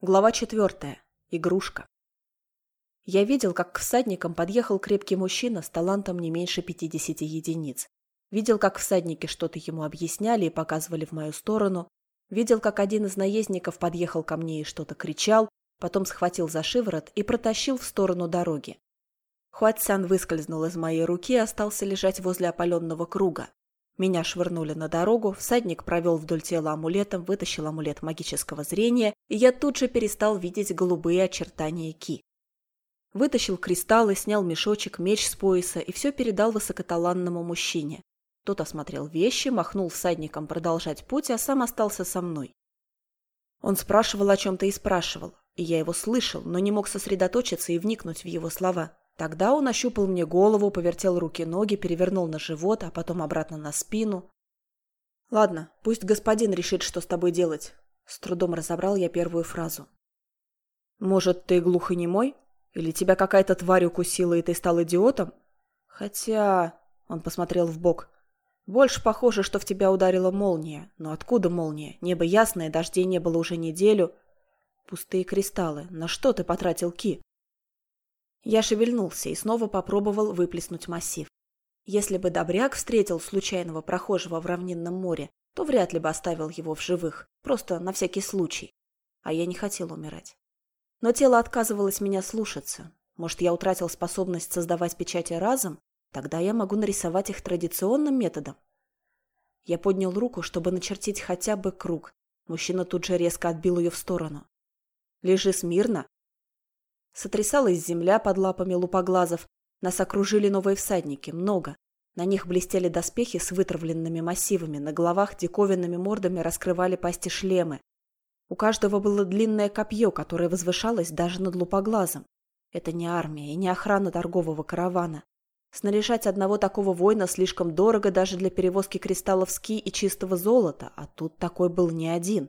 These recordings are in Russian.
Глава четвертая. Игрушка. Я видел, как к всадникам подъехал крепкий мужчина с талантом не меньше 50 единиц. Видел, как всадники что-то ему объясняли и показывали в мою сторону. Видел, как один из наездников подъехал ко мне и что-то кричал, потом схватил за шиворот и протащил в сторону дороги. Хуатсян выскользнул из моей руки и остался лежать возле опаленного круга. Меня швырнули на дорогу, всадник провел вдоль тела амулетом, вытащил амулет магического зрения, и я тут же перестал видеть голубые очертания Ки. Вытащил кристаллы, снял мешочек, меч с пояса и все передал высокоталанному мужчине. Тот осмотрел вещи, махнул всадником продолжать путь, а сам остался со мной. Он спрашивал о чем-то и спрашивал, и я его слышал, но не мог сосредоточиться и вникнуть в его слова. Тогда он ощупал мне голову, повертел руки-ноги, перевернул на живот, а потом обратно на спину. «Ладно, пусть господин решит, что с тобой делать». С трудом разобрал я первую фразу. «Может, ты глухонемой? Или тебя какая-то тварь укусила, и ты стал идиотом? Хотя...» Он посмотрел в бок. «Больше похоже, что в тебя ударила молния. Но откуда молния? Небо ясное, дождей не было уже неделю. Пустые кристаллы. На что ты потратил ки?» Я шевельнулся и снова попробовал выплеснуть массив. Если бы Добряк встретил случайного прохожего в равнинном море, то вряд ли бы оставил его в живых, просто на всякий случай. А я не хотел умирать. Но тело отказывалось меня слушаться. Может, я утратил способность создавать печати разом? Тогда я могу нарисовать их традиционным методом. Я поднял руку, чтобы начертить хотя бы круг. Мужчина тут же резко отбил ее в сторону. «Лежи смирно Сотрясалась земля под лапами лупоглазов. Нас окружили новые всадники, много. На них блестели доспехи с вытравленными массивами, на головах диковинными мордами раскрывали пасти шлемы. У каждого было длинное копье, которое возвышалось даже над лупоглазом. Это не армия и не охрана торгового каравана. Снаряжать одного такого воина слишком дорого даже для перевозки кристаллов ски и чистого золота, а тут такой был не один.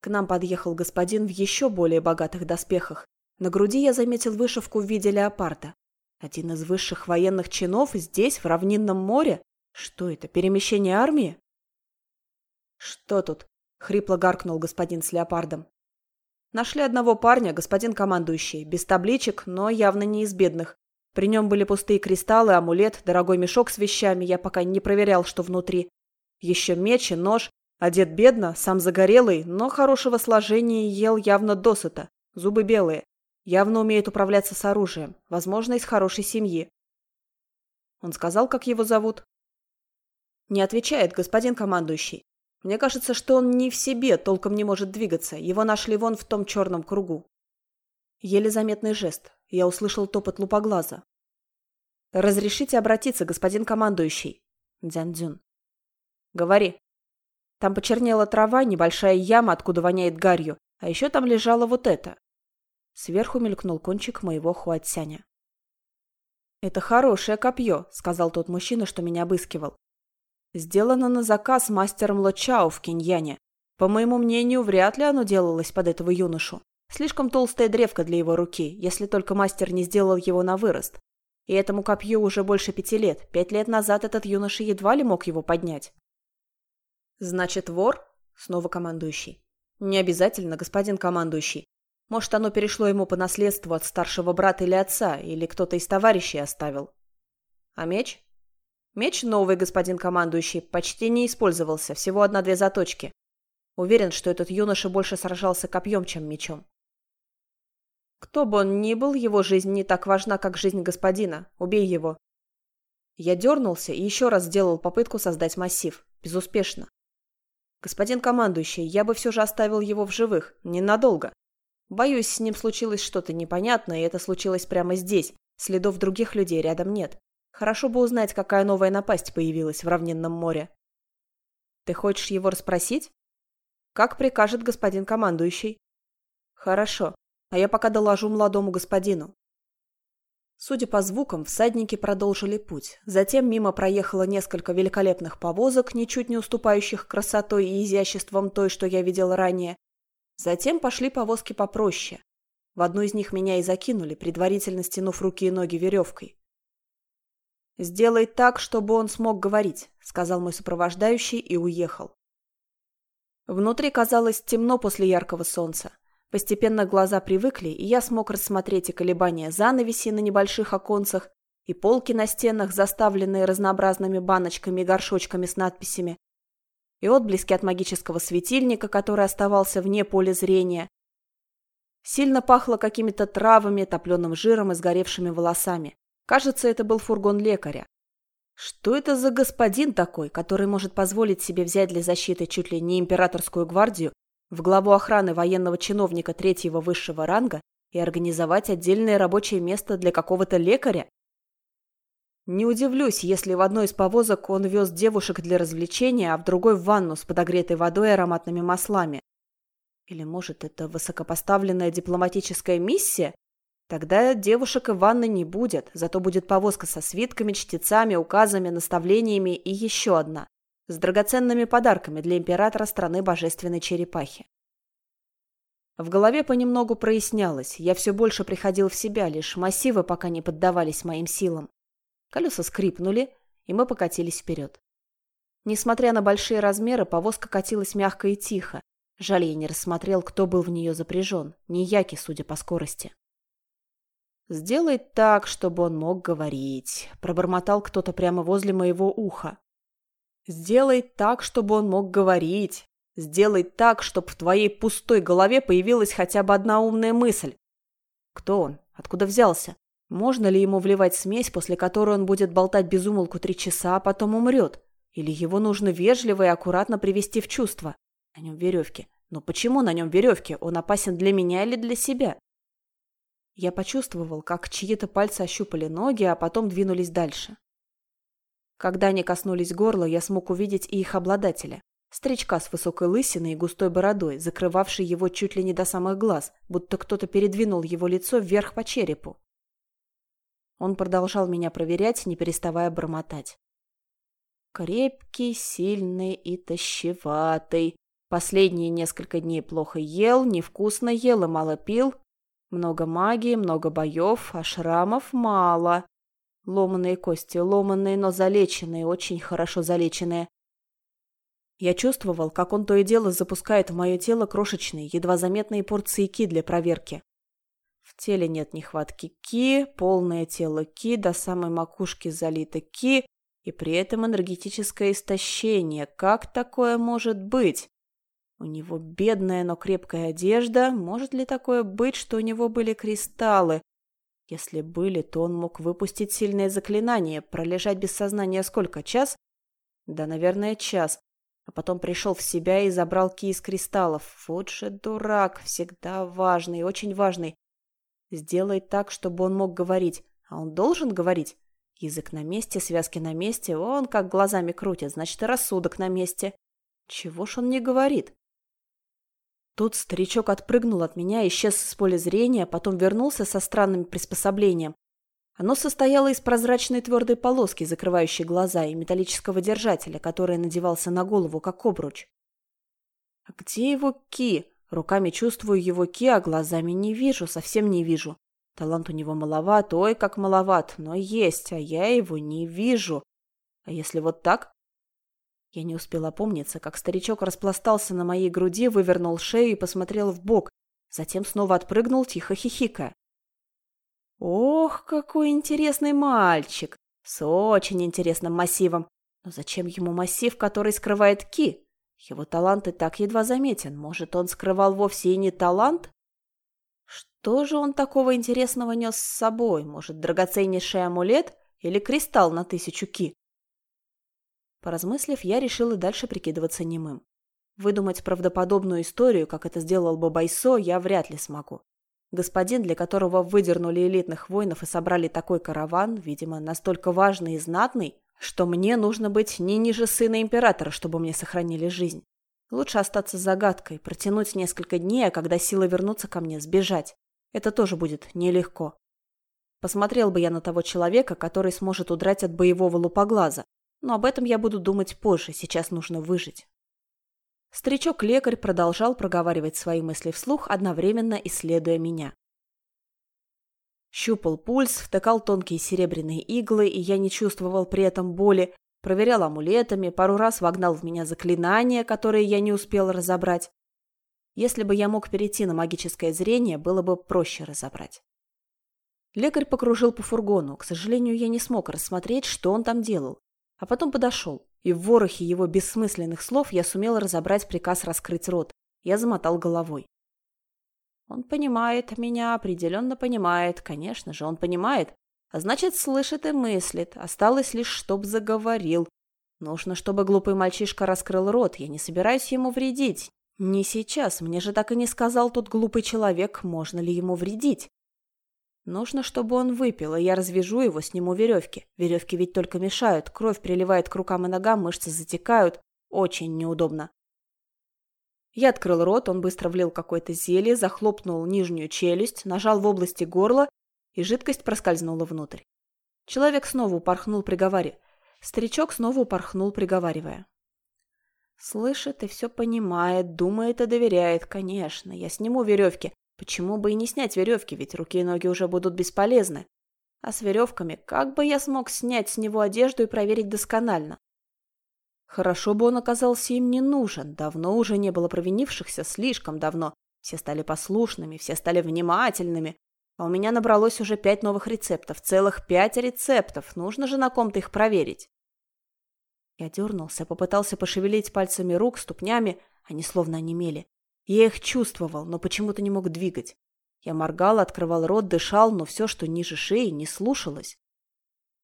К нам подъехал господин в еще более богатых доспехах, на груди я заметил вышивку в виде леопарда. Один из высших военных чинов здесь, в равнинном море? Что это, перемещение армии? Что тут? Хрипло гаркнул господин с леопардом. Нашли одного парня, господин командующий, без табличек, но явно не из бедных. При нем были пустые кристаллы, амулет, дорогой мешок с вещами, я пока не проверял, что внутри. Еще меч и нож. Одет бедно, сам загорелый, но хорошего сложения ел явно досыта. Зубы белые. Явно умеет управляться с оружием, возможно, из хорошей семьи. Он сказал, как его зовут? Не отвечает, господин командующий. Мне кажется, что он не в себе, толком не может двигаться. Его нашли вон в том черном кругу. Еле заметный жест. Я услышал топот лупоглаза. «Разрешите обратиться, господин командующий?» Дзян-дзюн. «Говори». Там почернела трава, небольшая яма, откуда воняет гарью. А еще там лежало вот это. Сверху мелькнул кончик моего хуатсяня. «Это хорошее копье», — сказал тот мужчина, что меня обыскивал. «Сделано на заказ мастером Лочао в Киньяне. По моему мнению, вряд ли оно делалось под этого юношу. Слишком толстая древка для его руки, если только мастер не сделал его на вырост. И этому копью уже больше пяти лет. Пять лет назад этот юноша едва ли мог его поднять». «Значит, вор?» — снова командующий. «Не обязательно, господин командующий. Может, оно перешло ему по наследству от старшего брата или отца, или кто-то из товарищей оставил. А меч? Меч новый, господин командующий, почти не использовался, всего одна-две заточки. Уверен, что этот юноша больше сражался копьем, чем мечом. Кто бы он ни был, его жизнь не так важна, как жизнь господина. Убей его. Я дернулся и еще раз сделал попытку создать массив. Безуспешно. Господин командующий, я бы все же оставил его в живых. Ненадолго. Боюсь, с ним случилось что-то непонятное, и это случилось прямо здесь. Следов других людей рядом нет. Хорошо бы узнать, какая новая напасть появилась в равнинном море. Ты хочешь его расспросить? Как прикажет господин командующий. Хорошо, а я пока доложу молодому господину. Судя по звукам, всадники продолжили путь. Затем мимо проехало несколько великолепных повозок, ничуть не уступающих красотой и изяществом той, что я видел ранее, Затем пошли повозки попроще. В одну из них меня и закинули, предварительно стянув руки и ноги веревкой. «Сделай так, чтобы он смог говорить», — сказал мой сопровождающий и уехал. Внутри казалось темно после яркого солнца. Постепенно глаза привыкли, и я смог рассмотреть и колебания занавеси на небольших оконцах, и полки на стенах, заставленные разнообразными баночками и горшочками с надписями, и отблески от магического светильника, который оставался вне поля зрения. Сильно пахло какими-то травами, топленым жиром и сгоревшими волосами. Кажется, это был фургон лекаря. Что это за господин такой, который может позволить себе взять для защиты чуть ли не императорскую гвардию в главу охраны военного чиновника третьего высшего ранга и организовать отдельное рабочее место для какого-то лекаря? Не удивлюсь, если в одной из повозок он вез девушек для развлечения, а в другой ванну с подогретой водой и ароматными маслами. Или, может, это высокопоставленная дипломатическая миссия, Тогда девушек и ванны не будет, зато будет повозка со свитками, чтецами, указами, наставлениями и еще одна с драгоценными подарками для императора страны божественной черепахи. В голове понемногу прояснялось, я все больше приходил в себя, лишь массивы пока не поддавались моим силам. Колеса скрипнули, и мы покатились вперед. Несмотря на большие размеры, повозка катилась мягко и тихо. Жаль, я не рассмотрел, кто был в нее запряжен. Не Яки, судя по скорости. «Сделай так, чтобы он мог говорить», — пробормотал кто-то прямо возле моего уха. «Сделай так, чтобы он мог говорить. Сделай так, чтобы в твоей пустой голове появилась хотя бы одна умная мысль. Кто он? Откуда взялся? Можно ли ему вливать смесь, после которой он будет болтать без умолку три часа, а потом умрет? Или его нужно вежливо и аккуратно привести в чувство? На нем веревки. Но почему на нем веревки? Он опасен для меня или для себя? Я почувствовал, как чьи-то пальцы ощупали ноги, а потом двинулись дальше. Когда они коснулись горла, я смог увидеть и их обладателя. Старичка с высокой лысиной и густой бородой, закрывавший его чуть ли не до самых глаз, будто кто-то передвинул его лицо вверх по черепу. Он продолжал меня проверять, не переставая бормотать. Крепкий, сильный и тащеватый. Последние несколько дней плохо ел, невкусно ел и мало пил, много магии, много боев, а шрамов мало. Ломанные кости, ломанные, но залеченные, очень хорошо залеченные. Я чувствовал, как он то и дело запускает в мое тело крошечные, едва заметные порции ки для проверки. В теле нет нехватки ки, полное тело ки, до самой макушки залито ки, и при этом энергетическое истощение. Как такое может быть? У него бедная, но крепкая одежда. Может ли такое быть, что у него были кристаллы? Если были, то он мог выпустить сильное заклинание, пролежать без сознания сколько, час? Да, наверное, час. А потом пришел в себя и забрал ки из кристаллов. Вот же дурак, всегда важный, очень важный. Сделай так, чтобы он мог говорить. А он должен говорить? Язык на месте, связки на месте, он как глазами крутит, значит и рассудок на месте. Чего ж он не говорит? Тут старичок отпрыгнул от меня, исчез с поля зрения, потом вернулся со странным приспособлением. Оно состояло из прозрачной твердой полоски, закрывающей глаза, и металлического держателя, который надевался на голову, как обруч. А где его ки? Руками чувствую его ки, а глазами не вижу, совсем не вижу. Талант у него маловат, ой, как маловат, но есть, а я его не вижу. А если вот так? Я не успела опомниться, как старичок распластался на моей груди, вывернул шею и посмотрел в бок, затем снова отпрыгнул, тихо хихикая. «Ох, какой интересный мальчик! С очень интересным массивом! Но зачем ему массив, который скрывает Ки? Его талант и так едва заметен. Может, он скрывал вовсе и не талант? Что же он такого интересного нес с собой? Может, драгоценнейший амулет или кристалл на тысячу Ки? Поразмыслив, я решил и дальше прикидываться немым. Выдумать правдоподобную историю, как это сделал бы Байсо, я вряд ли смогу. Господин, для которого выдернули элитных воинов и собрали такой караван, видимо, настолько важный и знатный, что мне нужно быть не ниже сына императора, чтобы мне сохранили жизнь. Лучше остаться загадкой, протянуть несколько дней, а когда силы вернутся ко мне, сбежать. Это тоже будет нелегко. Посмотрел бы я на того человека, который сможет удрать от боевого лупоглаза, но об этом я буду думать позже, сейчас нужно выжить. Старичок-лекарь продолжал проговаривать свои мысли вслух, одновременно исследуя меня. Щупал пульс, втыкал тонкие серебряные иглы, и я не чувствовал при этом боли, проверял амулетами, пару раз вогнал в меня заклинания, которые я не успел разобрать. Если бы я мог перейти на магическое зрение, было бы проще разобрать. Лекарь покружил по фургону. К сожалению, я не смог рассмотреть, что он там делал. А потом подошел, и в ворохе его бессмысленных слов я сумел разобрать приказ раскрыть рот. Я замотал головой. Он понимает меня, определенно понимает. Конечно же, он понимает. А значит, слышит и мыслит. Осталось лишь, чтоб заговорил. Нужно, чтобы глупый мальчишка раскрыл рот. Я не собираюсь ему вредить. Не сейчас. Мне же так и не сказал тот глупый человек, можно ли ему вредить. Нужно, чтобы он выпил, и я развяжу его, сниму веревки. Веревки ведь только мешают, кровь приливает к рукам и ногам, мышцы затекают. Очень неудобно. Я открыл рот, он быстро влил какое-то зелье, захлопнул нижнюю челюсть, нажал в области горла, и жидкость проскользнула внутрь. Человек снова упорхнул, приговаривая. Старичок снова упорхнул, приговаривая. Слышит и все понимает, думает и доверяет, конечно. Я сниму веревки, Почему бы и не снять веревки, ведь руки и ноги уже будут бесполезны. А с веревками как бы я смог снять с него одежду и проверить досконально? Хорошо бы он оказался им не нужен. Давно уже не было провинившихся, слишком давно. Все стали послушными, все стали внимательными. А у меня набралось уже пять новых рецептов. Целых пять рецептов. Нужно же на ком-то их проверить. Я дернулся, попытался пошевелить пальцами рук, ступнями. Они словно онемели. Я их чувствовал, но почему-то не мог двигать. Я моргал, открывал рот, дышал, но все, что ниже шеи, не слушалось.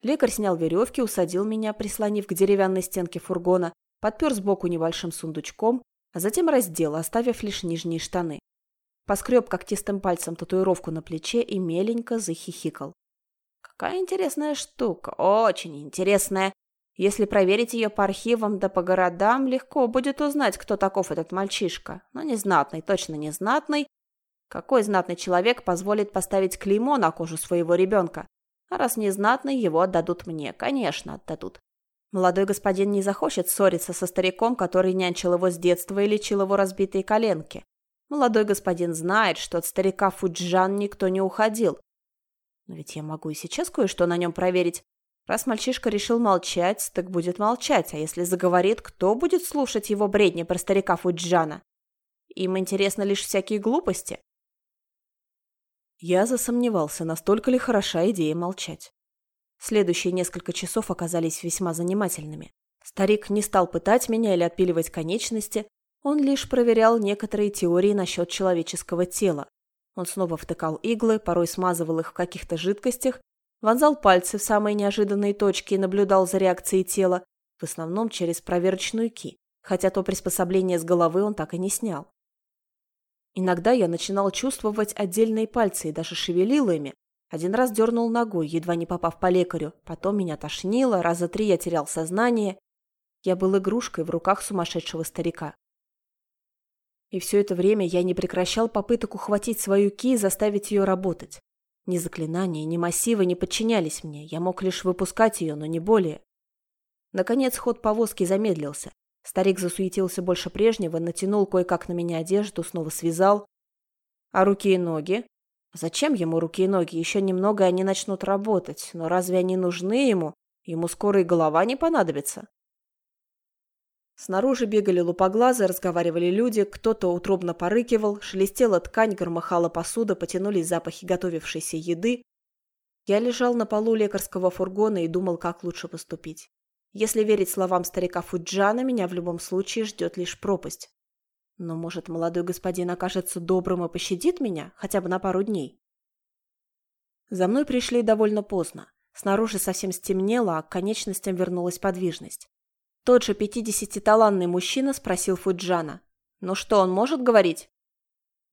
Лекарь снял веревки, усадил меня, прислонив к деревянной стенке фургона, подпер сбоку небольшим сундучком, а затем раздел, оставив лишь нижние штаны. Поскреб когтистым пальцем татуировку на плече и меленько захихикал. «Какая интересная штука, очень интересная. Если проверить ее по архивам да по городам, легко будет узнать, кто таков этот мальчишка. Но не знатный, точно не знатный. Какой знатный человек позволит поставить клеймо на кожу своего ребенка? А раз не знатный, его отдадут мне. Конечно, отдадут. Молодой господин не захочет ссориться со стариком, который нянчил его с детства и лечил его разбитые коленки. Молодой господин знает, что от старика Фуджан никто не уходил. Но ведь я могу и сейчас кое-что на нем проверить. Раз мальчишка решил молчать, так будет молчать, а если заговорит, кто будет слушать его бредни про старика Фуджана? Им интересно лишь всякие глупости. Я засомневался, настолько ли хороша идея молчать. Следующие несколько часов оказались весьма занимательными. Старик не стал пытать меня или отпиливать конечности, он лишь проверял некоторые теории насчет человеческого тела. Он снова втыкал иглы, порой смазывал их в каких-то жидкостях вонзал пальцы в самые неожиданные точки и наблюдал за реакцией тела, в основном через проверочную ки, хотя то приспособление с головы он так и не снял. Иногда я начинал чувствовать отдельные пальцы и даже шевелил ими. Один раз дернул ногой, едва не попав по лекарю, потом меня тошнило, раза три я терял сознание. Я был игрушкой в руках сумасшедшего старика. И все это время я не прекращал попыток ухватить свою ки и заставить ее работать. Ни заклинания, ни массивы не подчинялись мне, я мог лишь выпускать ее, но не более. Наконец ход повозки замедлился. Старик засуетился больше прежнего, натянул кое-как на меня одежду, снова связал. А руки и ноги? Зачем ему руки и ноги? Еще немного, и они начнут работать. Но разве они нужны ему? Ему скоро и голова не понадобится. Снаружи бегали лупоглазы, разговаривали люди, кто-то утробно порыкивал, шелестела ткань, громыхала посуда, потянулись запахи готовившейся еды. Я лежал на полу лекарского фургона и думал, как лучше поступить. Если верить словам старика Фуджана, меня в любом случае ждет лишь пропасть. Но, может, молодой господин окажется добрым и пощадит меня хотя бы на пару дней? За мной пришли довольно поздно. Снаружи совсем стемнело, а к конечностям вернулась подвижность. Тот же пятидесятиталанный мужчина спросил Фуджана. «Ну что, он может говорить?»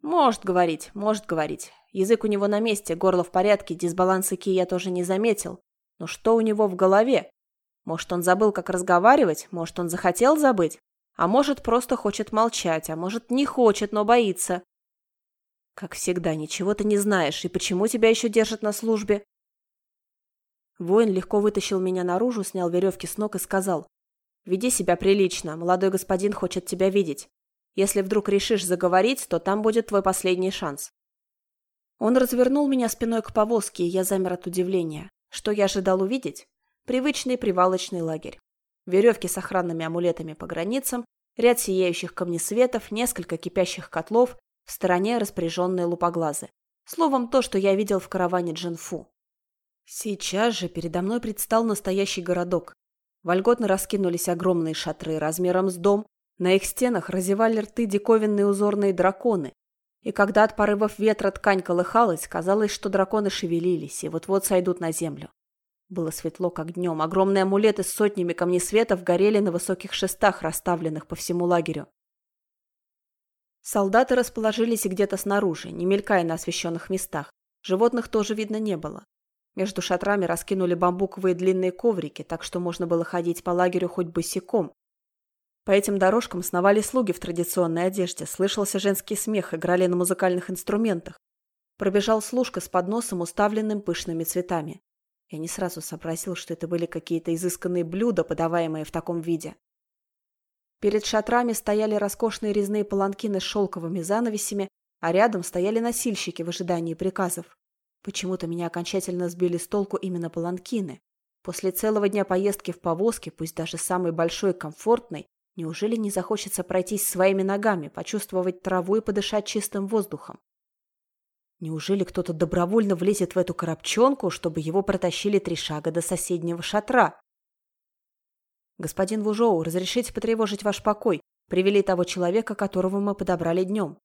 «Может говорить, может говорить. Язык у него на месте, горло в порядке, дисбаланса ки я тоже не заметил. Но что у него в голове? Может, он забыл, как разговаривать? Может, он захотел забыть? А может, просто хочет молчать, а может, не хочет, но боится. Как всегда, ничего ты не знаешь, и почему тебя еще держат на службе? Воин легко вытащил меня наружу, снял веревки с ног и сказал. Веди себя прилично, молодой господин хочет тебя видеть. Если вдруг решишь заговорить, то там будет твой последний шанс. Он развернул меня спиной к повозке, и я замер от удивления. Что я ожидал увидеть? Привычный привалочный лагерь. Веревки с охранными амулетами по границам, ряд сияющих камнесветов, несколько кипящих котлов, в стороне распоряженные лупоглазы. Словом, то, что я видел в караване Джинфу. Сейчас же передо мной предстал настоящий городок. Вольготно раскинулись огромные шатры размером с дом, на их стенах разевали рты диковинные узорные драконы. И когда от порывов ветра ткань колыхалась, казалось, что драконы шевелились и вот-вот сойдут на землю. Было светло, как днем. Огромные амулеты с сотнями камнесветов горели на высоких шестах, расставленных по всему лагерю. Солдаты расположились где-то снаружи, не мелькая на освещенных местах. Животных тоже видно не было. Между шатрами раскинули бамбуковые длинные коврики, так что можно было ходить по лагерю хоть босиком. По этим дорожкам сновали слуги в традиционной одежде, слышался женский смех, играли на музыкальных инструментах. Пробежал служка с подносом, уставленным пышными цветами. Я не сразу сообразил, что это были какие-то изысканные блюда, подаваемые в таком виде. Перед шатрами стояли роскошные резные паланкины с шелковыми занавесями, а рядом стояли носильщики в ожидании приказов. Почему-то меня окончательно сбили с толку именно паланкины. После целого дня поездки в повозке, пусть даже самой большой и комфортной, неужели не захочется пройтись своими ногами, почувствовать траву и подышать чистым воздухом? Неужели кто-то добровольно влезет в эту коробчонку, чтобы его протащили три шага до соседнего шатра? «Господин Вужоу, разрешите потревожить ваш покой. Привели того человека, которого мы подобрали днем».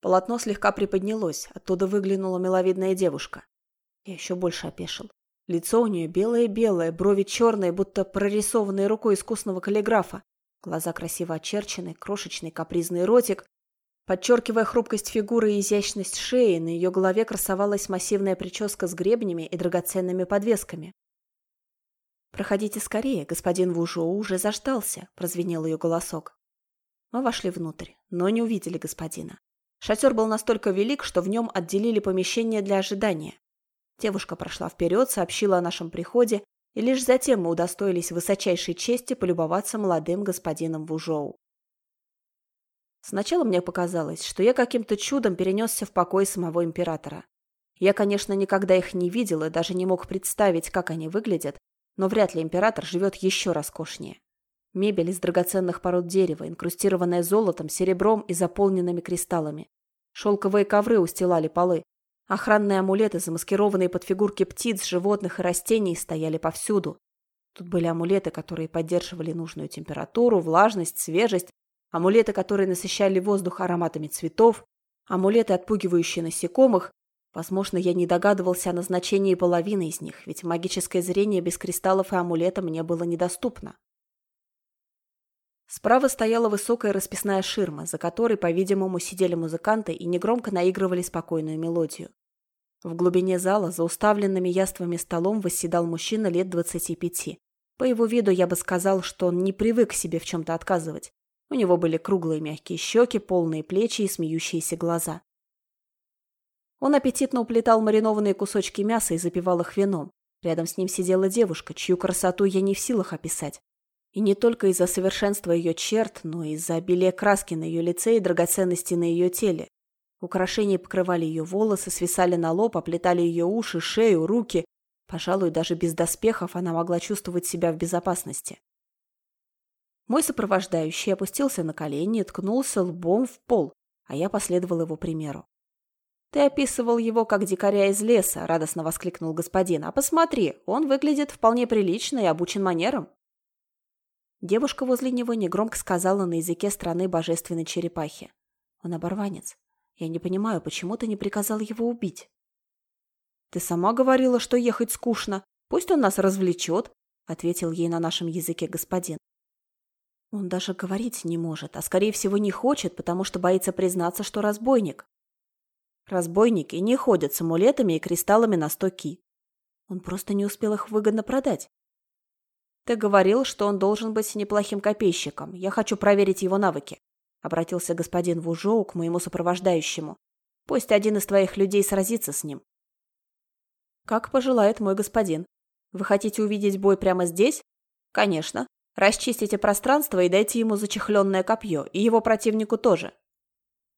Полотно слегка приподнялось, оттуда выглянула миловидная девушка. Я еще больше опешил. Лицо у нее белое-белое, брови черные, будто прорисованные рукой искусного каллиграфа. Глаза красиво очерчены, крошечный капризный ротик, Подчеркивая хрупкость фигуры и изящность шеи, на ее голове красовалась массивная прическа с гребнями и драгоценными подвесками. «Проходите скорее, господин Вужоу уже заждался», – прозвенел ее голосок. Мы вошли внутрь, но не увидели господина. Шатер был настолько велик, что в нем отделили помещение для ожидания. Девушка прошла вперед, сообщила о нашем приходе, и лишь затем мы удостоились высочайшей чести полюбоваться молодым господином Вужоу. Сначала мне показалось, что я каким-то чудом перенесся в покой самого императора. Я, конечно, никогда их не видел и даже не мог представить, как они выглядят, но вряд ли император живет еще роскошнее. Мебель из драгоценных пород дерева, инкрустированная золотом, серебром и заполненными кристаллами. Шелковые ковры устилали полы. Охранные амулеты, замаскированные под фигурки птиц, животных и растений, стояли повсюду. Тут были амулеты, которые поддерживали нужную температуру, влажность, свежесть, амулеты, которые насыщали воздух ароматами цветов, амулеты, отпугивающие насекомых. Возможно, я не догадывался о назначении половины из них, ведь магическое зрение без кристаллов и амулета мне было недоступно. Справа стояла высокая расписная ширма, за которой, по-видимому, сидели музыканты и негромко наигрывали спокойную мелодию. В глубине зала, за уставленными яствами столом, восседал мужчина лет двадцати пяти. По его виду я бы сказал, что он не привык себе в чем-то отказывать. У него были круглые мягкие щеки, полные плечи и смеющиеся глаза. Он аппетитно уплетал маринованные кусочки мяса и запивал их вином. Рядом с ним сидела девушка, чью красоту я не в силах описать. И не только из-за совершенства ее черт, но и из-за обилия краски на ее лице и драгоценности на ее теле. Украшения покрывали ее волосы, свисали на лоб, оплетали ее уши, шею, руки. Пожалуй, даже без доспехов она могла чувствовать себя в безопасности. Мой сопровождающий опустился на колени и ткнулся лбом в пол, а я последовал его примеру. «Ты описывал его как дикаря из леса», — радостно воскликнул господин. «А посмотри, он выглядит вполне прилично и обучен манерам». Девушка возле него негромко сказала на языке страны божественной черепахи. «Он оборванец. Я не понимаю, почему ты не приказал его убить?» «Ты сама говорила, что ехать скучно. Пусть он нас развлечет», — ответил ей на нашем языке господин. Он даже говорить не может, а скорее всего не хочет, потому что боится признаться, что разбойник. Разбойники не ходят с амулетами и кристаллами на сто ки. Он просто не успел их выгодно продать. Ты говорил, что он должен быть неплохим копейщиком. Я хочу проверить его навыки. Обратился господин Вужоу к моему сопровождающему. Пусть один из твоих людей сразится с ним. Как пожелает мой господин. Вы хотите увидеть бой прямо здесь? Конечно. Расчистите пространство и дайте ему зачехленное копье, и его противнику тоже.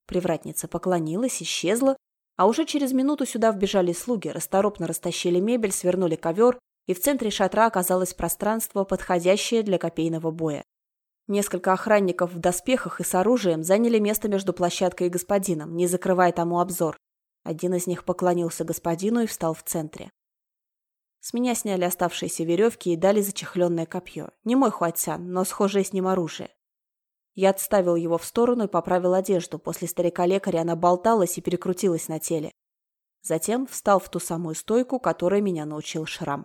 Привратница поклонилась, исчезла, а уже через минуту сюда вбежали слуги, расторопно растащили мебель, свернули ковер, и в центре шатра оказалось пространство, подходящее для копейного боя. Несколько охранников в доспехах и с оружием заняли место между площадкой и господином, не закрывая тому обзор. Один из них поклонился господину и встал в центре. С меня сняли оставшиеся веревки и дали зачехленное копье. Не мой хуатсян, но схожее с ним оружие. Я отставил его в сторону и поправил одежду. После старика-лекаря она болталась и перекрутилась на теле. Затем встал в ту самую стойку, которой меня научил Шрам.